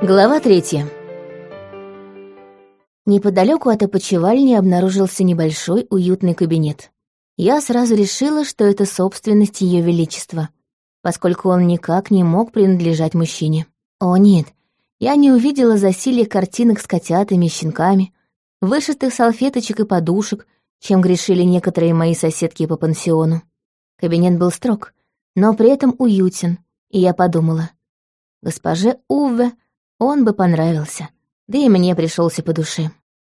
Глава третья. Неподалеку от опочивальни обнаружился небольшой уютный кабинет. Я сразу решила, что это собственность Ее Величества, поскольку он никак не мог принадлежать мужчине. О нет, я не увидела засилье картинок с котятами и щенками, вышитых салфеточек и подушек, чем грешили некоторые мои соседки по пансиону. Кабинет был строг, но при этом уютен, и я подумала, госпоже Уве он бы понравился, да и мне пришелся по душе.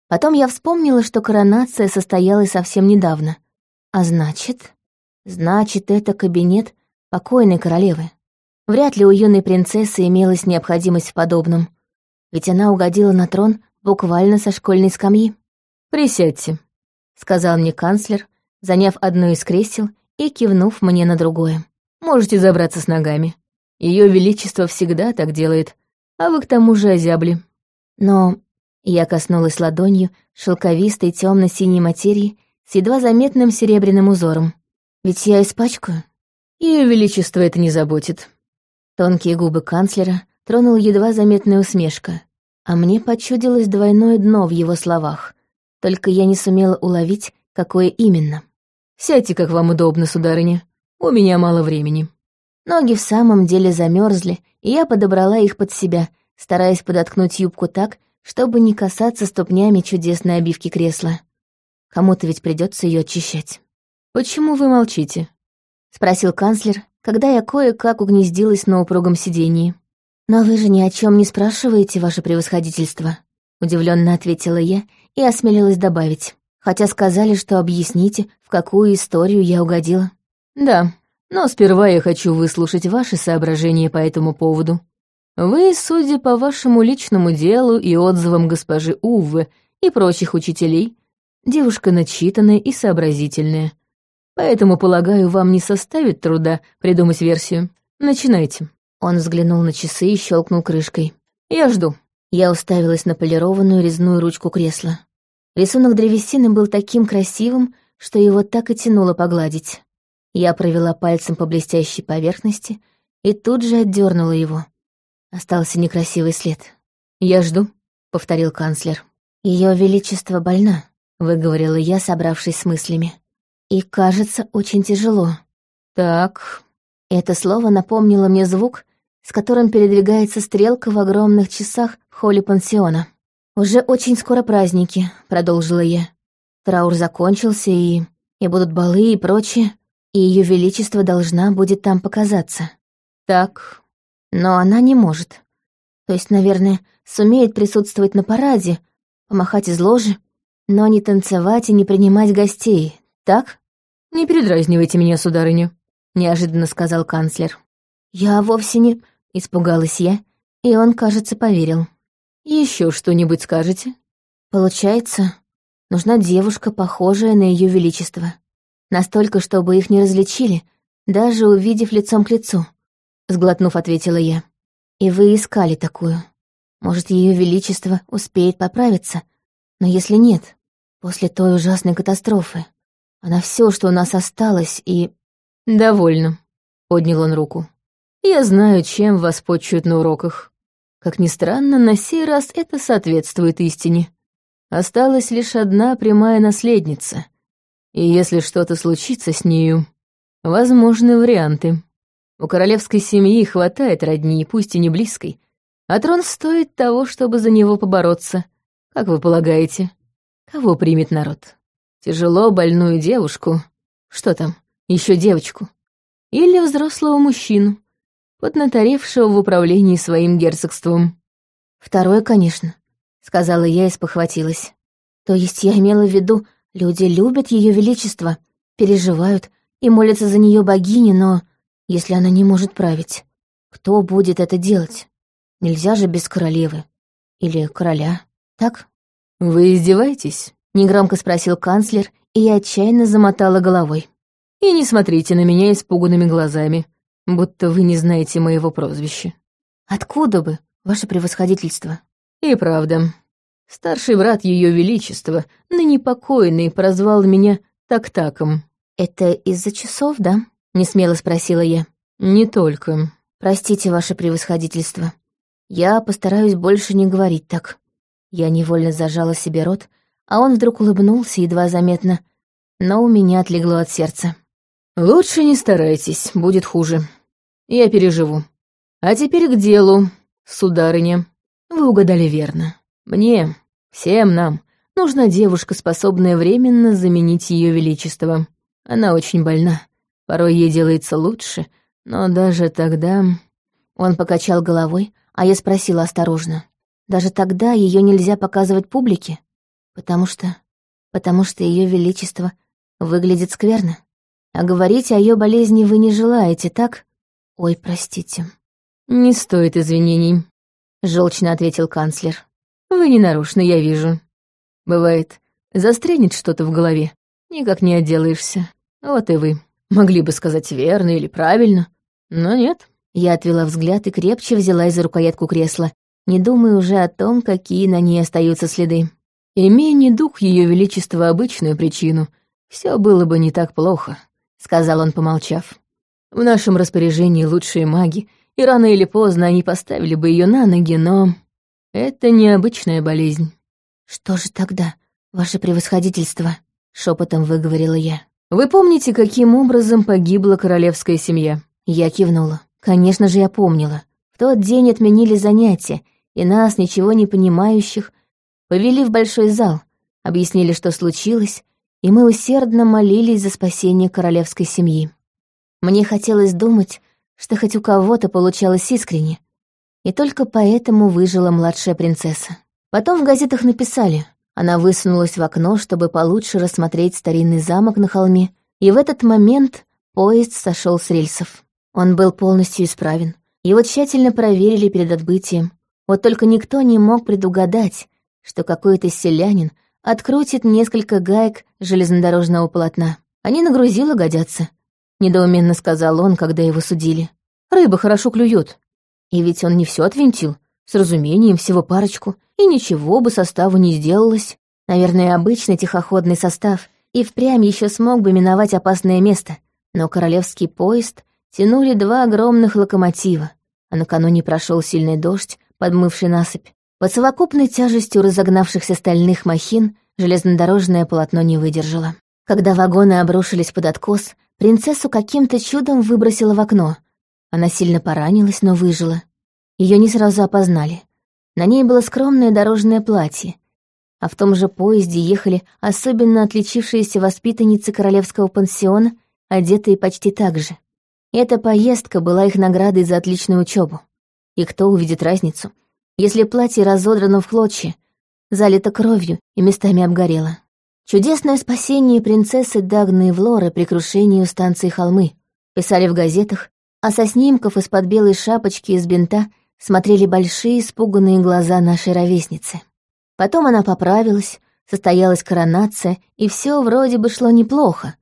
Потом я вспомнила, что коронация состоялась совсем недавно. А значит... Значит, это кабинет покойной королевы. Вряд ли у юной принцессы имелась необходимость в подобном, ведь она угодила на трон буквально со школьной скамьи. «Присядьте», — сказал мне канцлер, заняв одно из кресел и кивнув мне на другое. «Можете забраться с ногами. Ее величество всегда так делает, а вы к тому же озябли. Но я коснулась ладонью шелковистой темно-синей материи с едва заметным серебряным узором. Ведь я испачкаю. Ее величество это не заботит. Тонкие губы канцлера тронул едва заметная усмешка, а мне почудилось двойное дно в его словах, только я не сумела уловить, какое именно. «Сядьте, как вам удобно, сударыня. У меня мало времени». Ноги в самом деле замерзли, и я подобрала их под себя, стараясь подоткнуть юбку так, чтобы не касаться ступнями чудесной обивки кресла. Кому-то ведь придется ее очищать. «Почему вы молчите?» — спросил канцлер, когда я кое-как угнездилась на упругом сидении. «Но вы же ни о чем не спрашиваете, ваше превосходительство», — удивленно ответила я и осмелилась добавить. Хотя сказали, что объясните, в какую историю я угодила. «Да, но сперва я хочу выслушать ваши соображения по этому поводу. Вы, судя по вашему личному делу и отзывам госпожи Уввы и прочих учителей, девушка начитанная и сообразительная. Поэтому, полагаю, вам не составит труда придумать версию. Начинайте». Он взглянул на часы и щелкнул крышкой. «Я жду». Я уставилась на полированную резную ручку кресла. Рисунок древесины был таким красивым, что его так и тянуло погладить. Я провела пальцем по блестящей поверхности и тут же отдернула его. Остался некрасивый след. «Я жду», — повторил канцлер. Ее величество больна», — выговорила я, собравшись с мыслями. «И кажется, очень тяжело». «Так...» Это слово напомнило мне звук, с которым передвигается стрелка в огромных часах в холле пансиона. «Уже очень скоро праздники», — продолжила я. «Траур закончился, и... и будут балы и прочее и Ее Величество должна будет там показаться. Так, но она не может. То есть, наверное, сумеет присутствовать на параде, помахать из ложи, но не танцевать и не принимать гостей, так? «Не передразнивайте меня, сударыня», — неожиданно сказал канцлер. «Я вовсе не...» — испугалась я, и он, кажется, поверил. Еще что-нибудь скажете?» «Получается, нужна девушка, похожая на Ее Величество. Настолько, чтобы их не различили, даже увидев лицом к лицу. Сглотнув, ответила я. И вы искали такую. Может, ее величество успеет поправиться, но если нет, после той ужасной катастрофы, она все, что у нас осталось, и... «Довольно», — поднял он руку. «Я знаю, чем вас почуют на уроках. Как ни странно, на сей раз это соответствует истине. Осталась лишь одна прямая наследница — и если что-то случится с нею, возможны варианты. У королевской семьи хватает родни, пусть и не близкой, а трон стоит того, чтобы за него побороться. Как вы полагаете, кого примет народ? Тяжело больную девушку, что там, еще девочку, или взрослого мужчину, поднаторевшего в управлении своим герцогством? Второе, конечно, сказала я и спохватилась. То есть я имела в виду, Люди любят ее величество, переживают и молятся за нее богине, но если она не может править, кто будет это делать? Нельзя же без королевы. Или короля, так? «Вы издеваетесь?» — негромко спросил канцлер, и я отчаянно замотала головой. «И не смотрите на меня испуганными глазами, будто вы не знаете моего прозвища». «Откуда бы, ваше превосходительство?» «И правда, Старший брат Ее Величества, ныне покойный, прозвал меня Так-Таком. «Это из-за часов, да?» — несмело спросила я. «Не только. Простите, ваше превосходительство. Я постараюсь больше не говорить так. Я невольно зажала себе рот, а он вдруг улыбнулся едва заметно, но у меня отлегло от сердца. «Лучше не старайтесь, будет хуже. Я переживу. А теперь к делу, сударыня. Вы угадали верно. Мне, всем нам, нужна девушка, способная временно заменить ее величество. Она очень больна. Порой ей делается лучше, но даже тогда...» Он покачал головой, а я спросила осторожно. «Даже тогда ее нельзя показывать публике? Потому что... потому что ее величество выглядит скверно. А говорить о ее болезни вы не желаете, так? Ой, простите». «Не стоит извинений», — желчно ответил канцлер. «Вы не нарочно, я вижу. Бывает, застрянет что-то в голове, никак не отделаешься. Вот и вы. Могли бы сказать верно или правильно, но нет». Я отвела взгляд и крепче взялась за рукоятку кресла, не думая уже о том, какие на ней остаются следы. «Имей не дух Ее Величества обычную причину, все было бы не так плохо», — сказал он, помолчав. «В нашем распоряжении лучшие маги, и рано или поздно они поставили бы ее на ноги, но это необычная болезнь». «Что же тогда, ваше превосходительство?» — шепотом выговорила я. «Вы помните, каким образом погибла королевская семья?» Я кивнула. Конечно же, я помнила. В тот день отменили занятия, и нас, ничего не понимающих, повели в большой зал, объяснили, что случилось, и мы усердно молились за спасение королевской семьи. Мне хотелось думать, что хоть у кого-то получалось искренне, и только поэтому выжила младшая принцесса. Потом в газетах написали, она высунулась в окно, чтобы получше рассмотреть старинный замок на холме, и в этот момент поезд сошел с рельсов. Он был полностью исправен. Его тщательно проверили перед отбытием. Вот только никто не мог предугадать, что какой-то селянин открутит несколько гаек железнодорожного полотна. Они на грузило годятся, — недоуменно сказал он, когда его судили. Рыба хорошо клюет. И ведь он не все отвинтил, с разумением всего парочку, и ничего бы составу не сделалось. Наверное, обычный тихоходный состав и впрямь еще смог бы миновать опасное место, но королевский поезд тянули два огромных локомотива, а накануне прошел сильный дождь, подмывший насыпь. Под совокупной тяжестью разогнавшихся стальных махин железнодорожное полотно не выдержало. Когда вагоны обрушились под откос, принцессу каким-то чудом выбросило в окно. Она сильно поранилась, но выжила. Ее не сразу опознали. На ней было скромное дорожное платье, а в том же поезде ехали особенно отличившиеся воспитанницы королевского пансиона, одетые почти так же. Эта поездка была их наградой за отличную учебу. И кто увидит разницу, если платье разодрано в клочья, залито кровью и местами обгорело? Чудесное спасение принцессы Дагны и Влоры при крушении у станции Холмы. Писали в газетах, а со снимков из-под белой шапочки из бинта смотрели большие испуганные глаза нашей ровесницы. Потом она поправилась, состоялась коронация, и все вроде бы шло неплохо,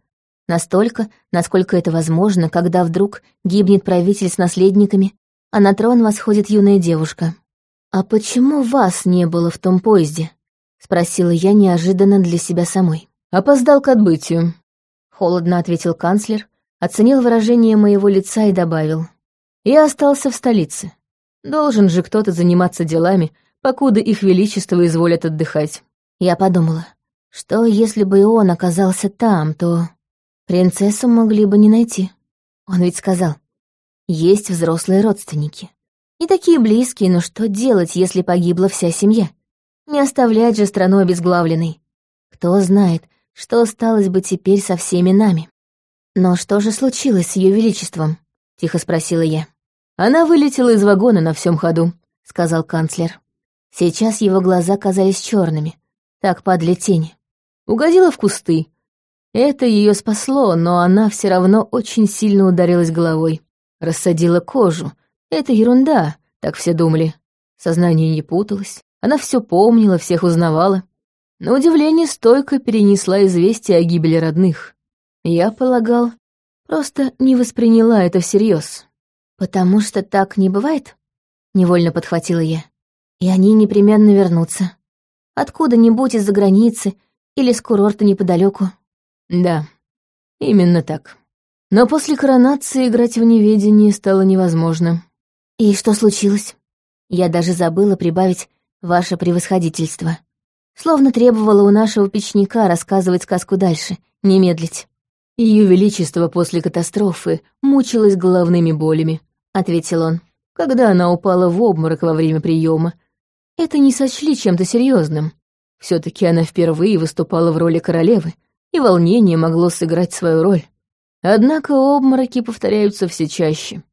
Настолько, насколько это возможно, когда вдруг гибнет правитель с наследниками, а на трон восходит юная девушка. «А почему вас не было в том поезде?» — спросила я неожиданно для себя самой. «Опоздал к отбытию», — холодно ответил канцлер, оценил выражение моего лица и добавил. «Я остался в столице. Должен же кто-то заниматься делами, покуда их величество изволят отдыхать». Я подумала, что если бы и он оказался там, то... Принцессу могли бы не найти. Он ведь сказал, есть взрослые родственники. Не такие близкие, но что делать, если погибла вся семья? Не оставлять же страну обезглавленной. Кто знает, что осталось бы теперь со всеми нами. Но что же случилось с ее величеством? Тихо спросила я. Она вылетела из вагона на всем ходу, сказал канцлер. Сейчас его глаза казались черными. Так падали тени. Угодила в кусты, это ее спасло, но она все равно очень сильно ударилась головой. Рассадила кожу. Это ерунда, так все думали. Сознание не путалось. Она все помнила, всех узнавала. На удивление стойко перенесла известие о гибели родных. Я полагал, просто не восприняла это всерьез. «Потому что так не бывает?» — невольно подхватила я. «И они непременно вернутся. Откуда-нибудь из-за границы или с курорта неподалеку. Да, именно так. Но после коронации играть в неведении стало невозможно. И что случилось? Я даже забыла прибавить «ваше превосходительство». Словно требовала у нашего печника рассказывать сказку дальше, не медлить. Ее Величество после катастрофы мучилось головными болями, ответил он. Когда она упала в обморок во время приема, это не сочли чем-то серьезным. Все-таки она впервые выступала в роли королевы, и волнение могло сыграть свою роль. Однако обмороки повторяются все чаще.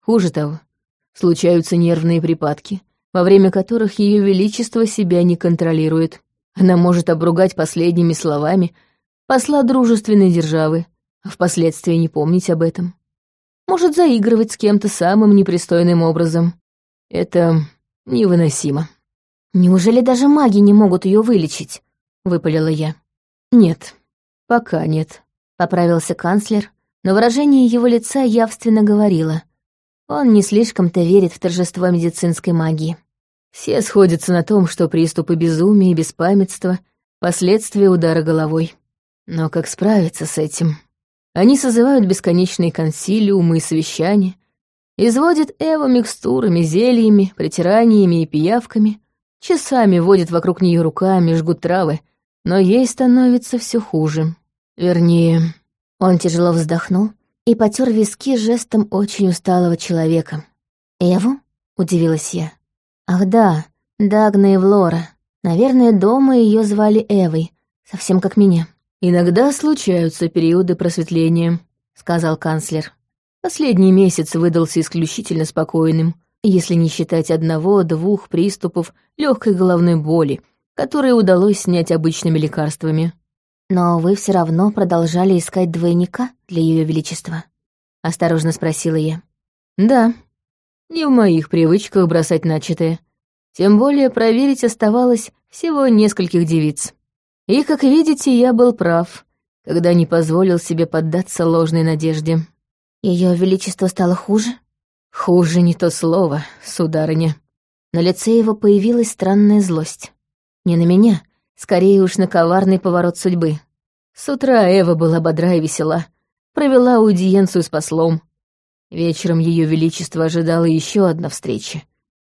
Хуже того, случаются нервные припадки, во время которых Ее Величество себя не контролирует. Она может обругать последними словами посла дружественной державы, а впоследствии не помнить об этом. Может заигрывать с кем-то самым непристойным образом. Это невыносимо. «Неужели даже маги не могут ее вылечить?» — выпалила я. «Нет, пока нет», — поправился канцлер, но выражение его лица явственно говорило. Он не слишком-то верит в торжество медицинской магии. Все сходятся на том, что приступы безумия и беспамятства — последствия удара головой. Но как справиться с этим? Они созывают бесконечные консилиумы и совещания, изводят Эва микстурами, зельями, притираниями и пиявками, часами водят вокруг нее руками, жгут травы, но ей становится все хуже. Вернее, он тяжело вздохнул и потер виски жестом очень усталого человека. «Эву?» — удивилась я. Ах да, Дагна и Влора. Наверное, дома ее звали Эвой, совсем как меня. «Иногда случаются периоды просветления», — сказал канцлер. Последний месяц выдался исключительно спокойным, если не считать одного-двух приступов легкой головной боли, которые удалось снять обычными лекарствами. «Но вы все равно продолжали искать двойника для Ее Величества?» — осторожно спросила я. «Да, не в моих привычках бросать начатое. Тем более проверить оставалось всего нескольких девиц. И, как видите, я был прав, когда не позволил себе поддаться ложной надежде. Ее величество стало хуже? Хуже не то слово, сударыня. На лице его появилась странная злость. Не на меня, скорее уж на коварный поворот судьбы. С утра Эва была бодра и весела, провела аудиенцию с послом, Вечером Ее Величество ожидало еще одна встреча.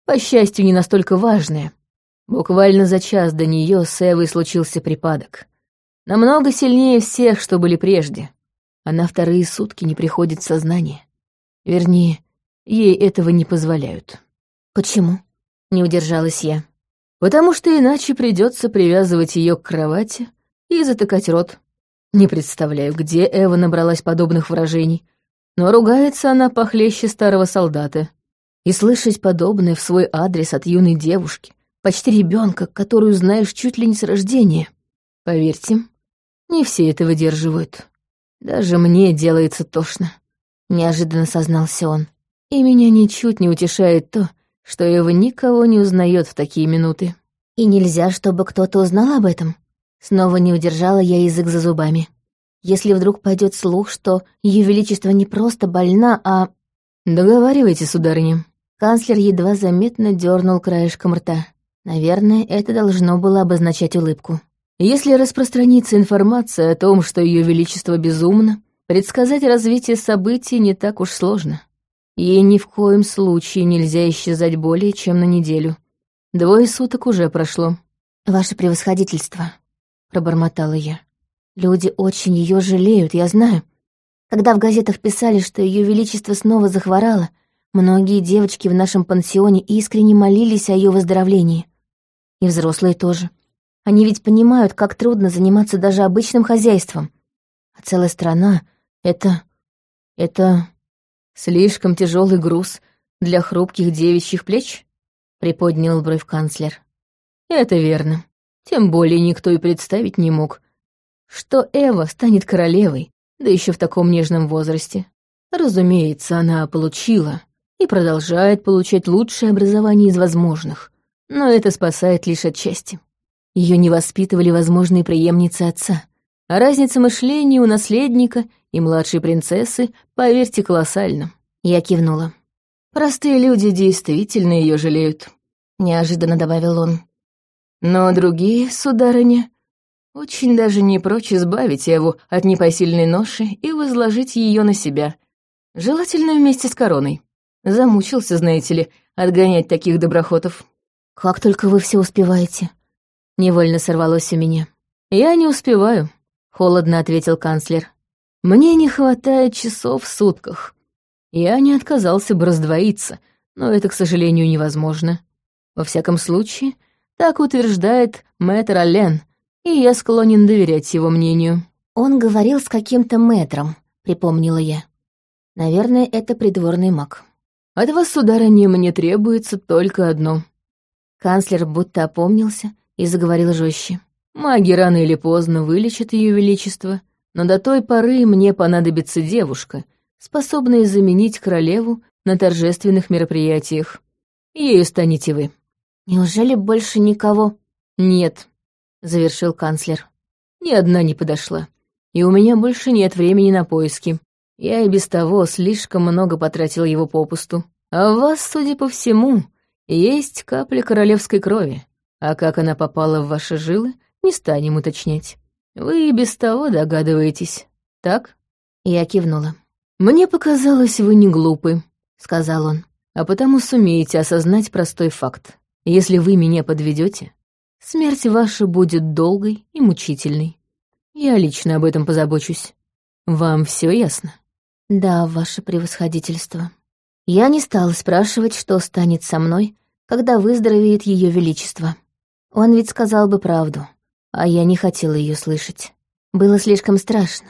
По счастью, не настолько важная. Буквально за час до нее с Эвой случился припадок. Намного сильнее всех, что были прежде. Она вторые сутки не приходит в сознание. Вернее, ей этого не позволяют. «Почему?» — не удержалась я. «Потому что иначе придется привязывать ее к кровати и затыкать рот. Не представляю, где Эва набралась подобных выражений, но ругается она похлеще старого солдата. И слышать подобное в свой адрес от юной девушки, почти ребенка, которую знаешь чуть ли не с рождения. Поверьте, не все это выдерживают. Даже мне делается тошно. Неожиданно сознался он. И меня ничуть не утешает то, что его никого не узнает в такие минуты. И нельзя, чтобы кто-то узнал об этом. Снова не удержала я язык за зубами. Если вдруг пойдет слух, что Ее Величество не просто больна, а... Договаривайте, сударыня. Канцлер едва заметно дернул краешком рта. Наверное, это должно было обозначать улыбку. Если распространится информация о том, что Ее Величество безумно, предсказать развитие событий не так уж сложно. Ей ни в коем случае нельзя исчезать более чем на неделю. Двое суток уже прошло. «Ваше превосходительство», — пробормотала я. Люди очень ее жалеют, я знаю. Когда в газетах писали, что ее величество снова захворало, многие девочки в нашем пансионе искренне молились о ее выздоровлении. И взрослые тоже. Они ведь понимают, как трудно заниматься даже обычным хозяйством. А целая страна — это... это... слишком тяжелый груз для хрупких девичьих плеч? Приподнял бровь канцлер. Это верно. Тем более никто и представить не мог, что Эва станет королевой, да еще в таком нежном возрасте. Разумеется, она получила и продолжает получать лучшее образование из возможных, но это спасает лишь отчасти. Ее не воспитывали возможные преемницы отца, а разница мышления у наследника и младшей принцессы, поверьте, колоссальна. Я кивнула. Простые люди действительно ее жалеют, неожиданно добавил он. Но другие, сударыня, очень даже не прочь избавить Эву от непосильной ноши и возложить ее на себя, желательно вместе с короной. Замучился, знаете ли, отгонять таких доброхотов. Как только вы все успеваете. Невольно сорвалось у меня. Я не успеваю, холодно ответил канцлер. Мне не хватает часов в сутках. Я не отказался бы раздвоиться, но это, к сожалению, невозможно. Во всяком случае, так утверждает мэтр Аллен, и я склонен доверять его мнению. Он говорил с каким-то мэтром, припомнила я. Наверное, это придворный маг. От вас, сударыня, мне требуется только одно. Канцлер будто опомнился и заговорил жестче. Маги рано или поздно вылечат ее величество, но до той поры мне понадобится девушка, способная заменить королеву на торжественных мероприятиях. Ею станете вы. Неужели больше никого? Нет, завершил канцлер. Ни одна не подошла. И у меня больше нет времени на поиски. Я и без того слишком много потратил его попусту. А вас, судя по всему, есть капля королевской крови. А как она попала в ваши жилы, не станем уточнять. Вы и без того догадываетесь, так? Я кивнула. «Мне показалось, вы не глупы», — сказал он, «а потому сумеете осознать простой факт. Если вы меня подведете, смерть ваша будет долгой и мучительной. Я лично об этом позабочусь. Вам все ясно?» «Да, ваше превосходительство». Я не стала спрашивать, что станет со мной, когда выздоровеет Ее Величество. Он ведь сказал бы правду, а я не хотела ее слышать. Было слишком страшно.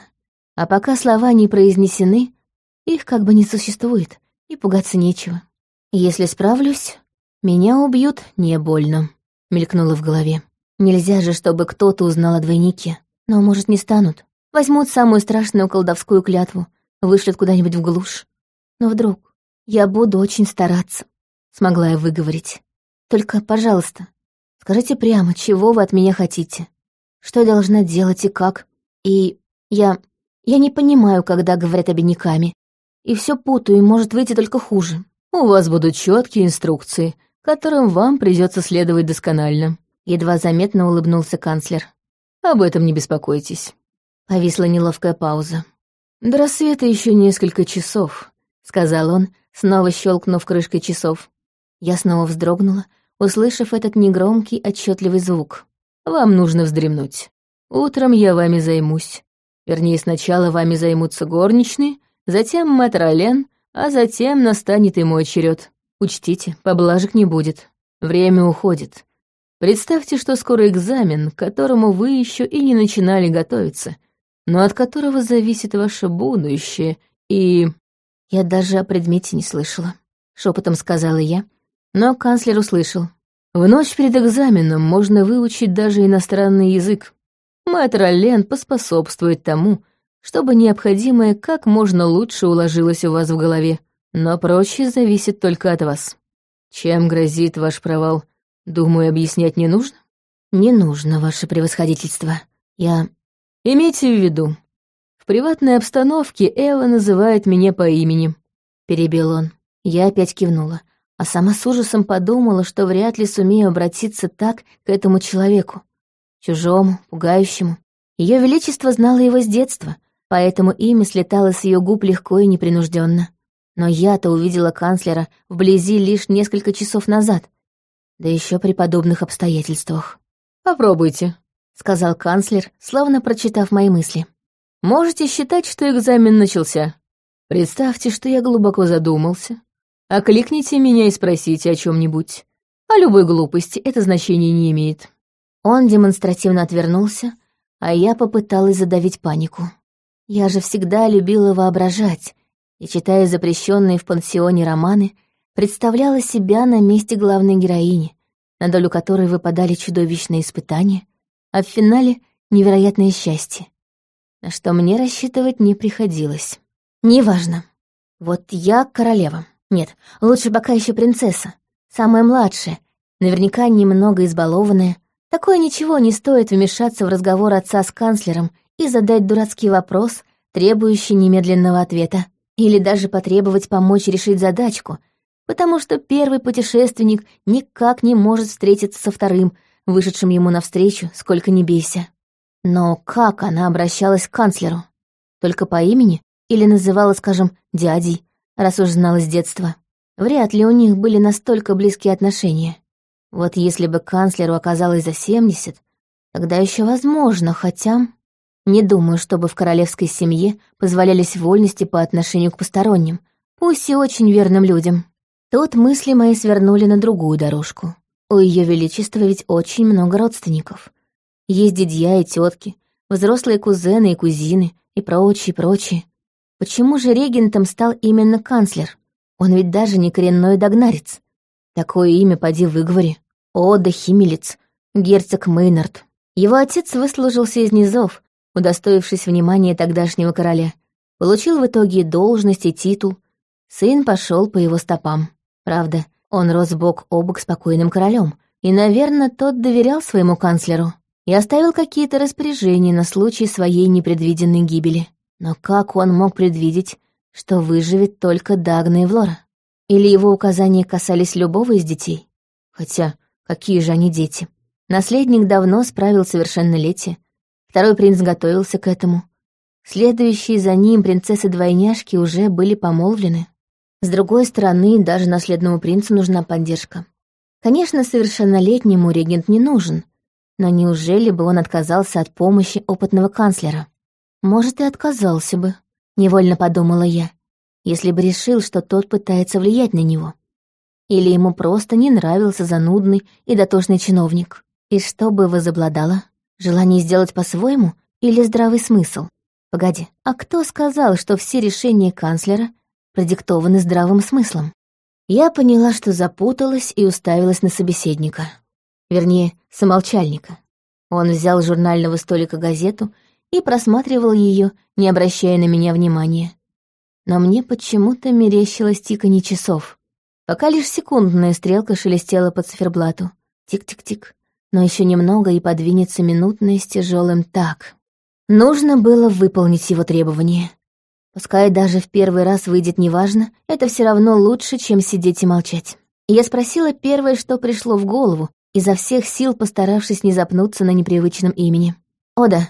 А пока слова не произнесены, их как бы не существует, и пугаться нечего. Если справлюсь, меня убьют не больно, мелькнуло в голове. Нельзя же, чтобы кто-то узнал о двойнике. Но, может, не станут. Возьмут самую страшную колдовскую клятву, вышлют куда-нибудь в глушь. Но вдруг я буду очень стараться, смогла я выговорить. Только, пожалуйста, скажите прямо, чего вы от меня хотите? Что я должна делать и как? И я... я не понимаю, когда говорят обиняками. И все путаю, и может выйти только хуже. У вас будут четкие инструкции, которым вам придется следовать досконально. Едва заметно улыбнулся канцлер. Об этом не беспокойтесь. Повисла неловкая пауза. «До рассвета еще несколько часов», — сказал он, снова щелкнув крышкой часов. Я снова вздрогнула, услышав этот негромкий, отчетливый звук. «Вам нужно вздремнуть. Утром я вами займусь. Вернее, сначала вами займутся горничные, затем мэтр Олен, а затем настанет и мой черед. Учтите, поблажек не будет. Время уходит. Представьте, что скоро экзамен, к которому вы еще и не начинали готовиться, но от которого зависит ваше будущее, и...» «Я даже о предмете не слышала», — шепотом сказала я, но канцлер услышал. «В ночь перед экзаменом можно выучить даже иностранный язык. Мэтр Аллен поспособствует тому, чтобы необходимое как можно лучше уложилось у вас в голове, но прочее зависит только от вас. Чем грозит ваш провал, думаю, объяснять не нужно?» «Не нужно, ваше превосходительство. Я Имейте в виду, приватной обстановке Элла называет меня по имени», — перебил он. Я опять кивнула, а сама с ужасом подумала, что вряд ли сумею обратиться так к этому человеку. Чужому, пугающему. Ее Величество знало его с детства, поэтому имя слетало с ее губ легко и непринужденно. Но я-то увидела канцлера вблизи лишь несколько часов назад, да еще при подобных обстоятельствах. «Попробуйте», сказал канцлер, словно прочитав мои мысли. «Можете считать, что экзамен начался. Представьте, что я глубоко задумался. Окликните меня и спросите о чем нибудь О любой глупости это значение не имеет». Он демонстративно отвернулся, а я попыталась задавить панику. Я же всегда любила воображать, и, читая запрещенные в пансионе романы, представляла себя на месте главной героини, на долю которой выпадали чудовищные испытания, а в финале — невероятное счастье, на что мне рассчитывать не приходилось. Неважно. Вот я королева. Нет, лучше пока еще принцесса. Самая младшая, наверняка немного избалованная. Такое ничего не стоит вмешаться в разговор отца с канцлером и задать дурацкий вопрос, требующий немедленного ответа. Или даже потребовать помочь решить задачку, потому что первый путешественник никак не может встретиться со вторым — вышедшим ему навстречу, сколько ни бейся. Но как она обращалась к канцлеру? Только по имени или называла, скажем, дядей, раз уж знала с детства? Вряд ли у них были настолько близкие отношения. Вот если бы канцлеру оказалось за семьдесят, тогда еще возможно, хотя... Не думаю, чтобы в королевской семье позволялись вольности по отношению к посторонним, пусть и очень верным людям. Тут мысли мои свернули на другую дорожку. У Ее Величества ведь очень много родственников. Есть дядья и тетки, взрослые кузены и кузины и прочие, прочие. Почему же регентом стал именно канцлер? Он ведь даже не коренной догнарец. Такое имя поди выговори. Ода Химелец, герцог Мейнард. Его отец выслужился из низов, удостоившись внимания тогдашнего короля. Получил в итоге должность и титул. Сын пошел по его стопам. Правда, он рос бок о бок с покойным королем, и, наверное, тот доверял своему канцлеру и оставил какие-то распоряжения на случай своей непредвиденной гибели. Но как он мог предвидеть, что выживет только Дагна и Влора? Или его указания касались любого из детей? Хотя, какие же они дети? Наследник давно справил совершеннолетие, второй принц готовился к этому. Следующие за ним принцессы-двойняшки уже были помолвлены. С другой стороны, даже наследному принцу нужна поддержка. Конечно, совершеннолетнему регент не нужен, но неужели бы он отказался от помощи опытного канцлера? Может, и отказался бы, невольно подумала я, если бы решил, что тот пытается влиять на него. Или ему просто не нравился занудный и дотошный чиновник. И что бы возобладало? Желание сделать по-своему или здравый смысл? Погоди, а кто сказал, что все решения канцлера продиктованы здравым смыслом. Я поняла, что запуталась и уставилась на собеседника. Вернее, самолчальника. Он взял с журнального столика газету и просматривал ее, не обращая на меня внимания. Но мне почему-то мерещилось тиканье часов. Пока лишь секундная стрелка шелестела по циферблату. Тик-тик-тик. Но еще немного и подвинется минутная с тяжелым так. Нужно было выполнить его требования. Пускай даже в первый раз выйдет неважно, это все равно лучше, чем сидеть и молчать. Я спросила первое, что пришло в голову, изо всех сил постаравшись не запнуться на непривычном имени. «Ода,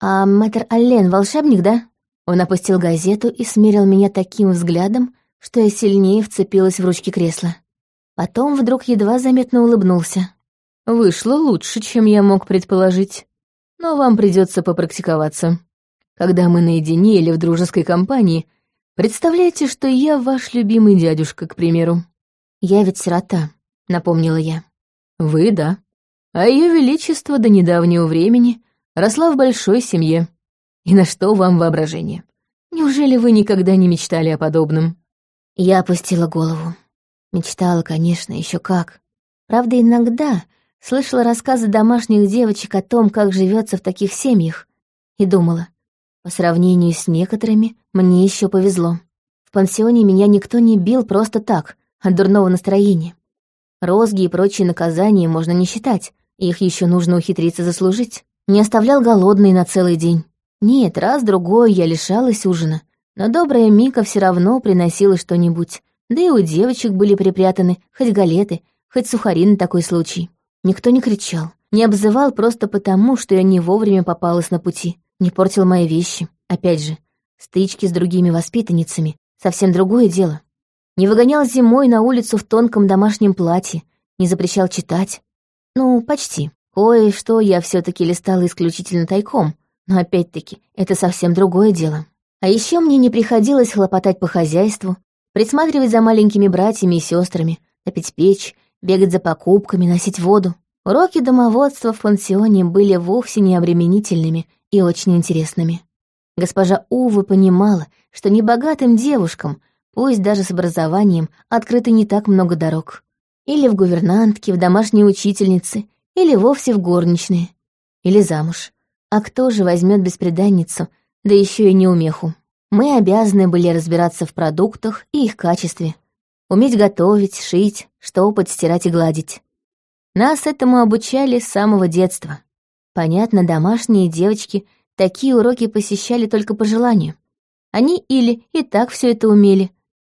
а мэтр Аллен волшебник, да?» Он опустил газету и смерил меня таким взглядом, что я сильнее вцепилась в ручки кресла. Потом вдруг едва заметно улыбнулся. «Вышло лучше, чем я мог предположить. Но вам придется попрактиковаться когда мы наедине или в дружеской компании, представляете, что я ваш любимый дядюшка, к примеру. Я ведь сирота, напомнила я. Вы, да. А ее величество до недавнего времени росла в большой семье. И на что вам воображение? Неужели вы никогда не мечтали о подобном? Я опустила голову. Мечтала, конечно, еще как. Правда, иногда слышала рассказы домашних девочек о том, как живется в таких семьях, и думала, по сравнению с некоторыми, мне еще повезло. В пансионе меня никто не бил просто так, от дурного настроения. Розги и прочие наказания можно не считать, их еще нужно ухитриться заслужить. Не оставлял голодный на целый день. Нет, раз-другой я лишалась ужина, но добрая Мика все равно приносила что-нибудь. Да и у девочек были припрятаны хоть галеты, хоть сухари на такой случай. Никто не кричал, не обзывал просто потому, что я не вовремя попалась на пути не портил мои вещи. Опять же, стычки с другими воспитанницами — совсем другое дело. Не выгонял зимой на улицу в тонком домашнем платье, не запрещал читать. Ну, почти. Кое-что я все таки листала исключительно тайком, но опять-таки это совсем другое дело. А еще мне не приходилось хлопотать по хозяйству, присматривать за маленькими братьями и сестрами, топить печь, бегать за покупками, носить воду. Уроки домоводства в пансионе были вовсе не обременительными и очень интересными. Госпожа Увы понимала, что небогатым девушкам, пусть даже с образованием, открыто не так много дорог. Или в гувернантке, в домашней учительнице, или вовсе в горничные, или замуж. А кто же возьмет беспреданницу, да еще и неумеху? Мы обязаны были разбираться в продуктах и их качестве, уметь готовить, шить, штопать, стирать и гладить. Нас этому обучали с самого детства. Понятно, домашние девочки такие уроки посещали только по желанию. Они или и так все это умели,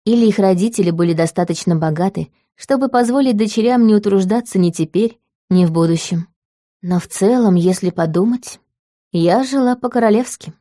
или их родители были достаточно богаты, чтобы позволить дочерям не утруждаться ни теперь, ни в будущем. Но в целом, если подумать, я жила по-королевски.